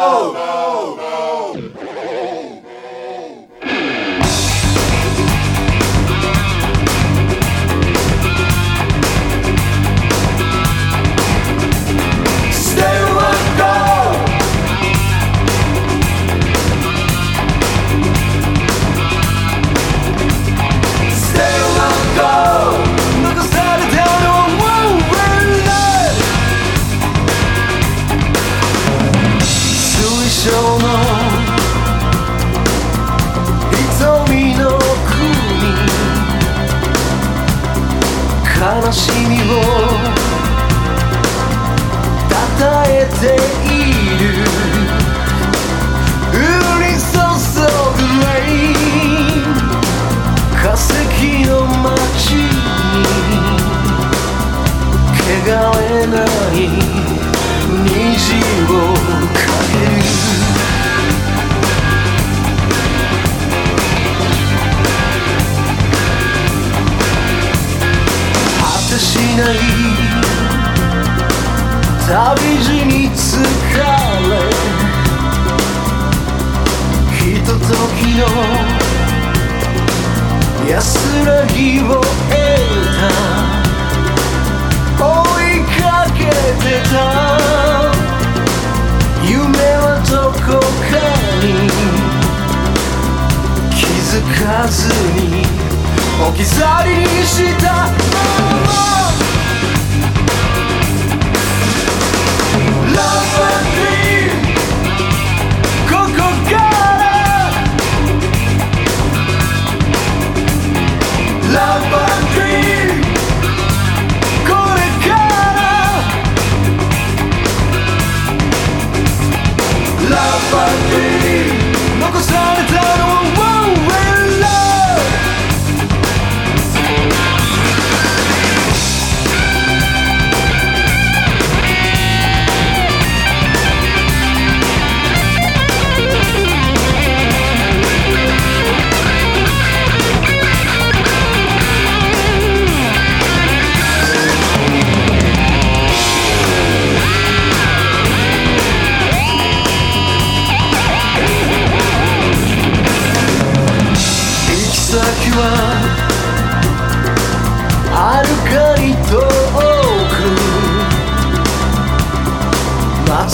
Oh! 悲しみをたえている。降り注ぐレイ化石の街に汚れない虹を旅路に疲れひとときの安らぎを得た追いかけてた夢はどこかに気づかずに置き去りにした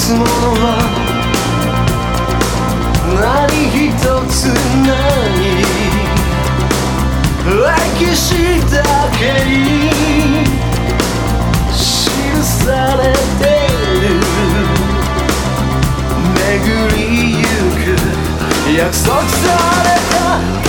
つものは何一つない。歴史だけに記されてる。巡りゆく。約束された。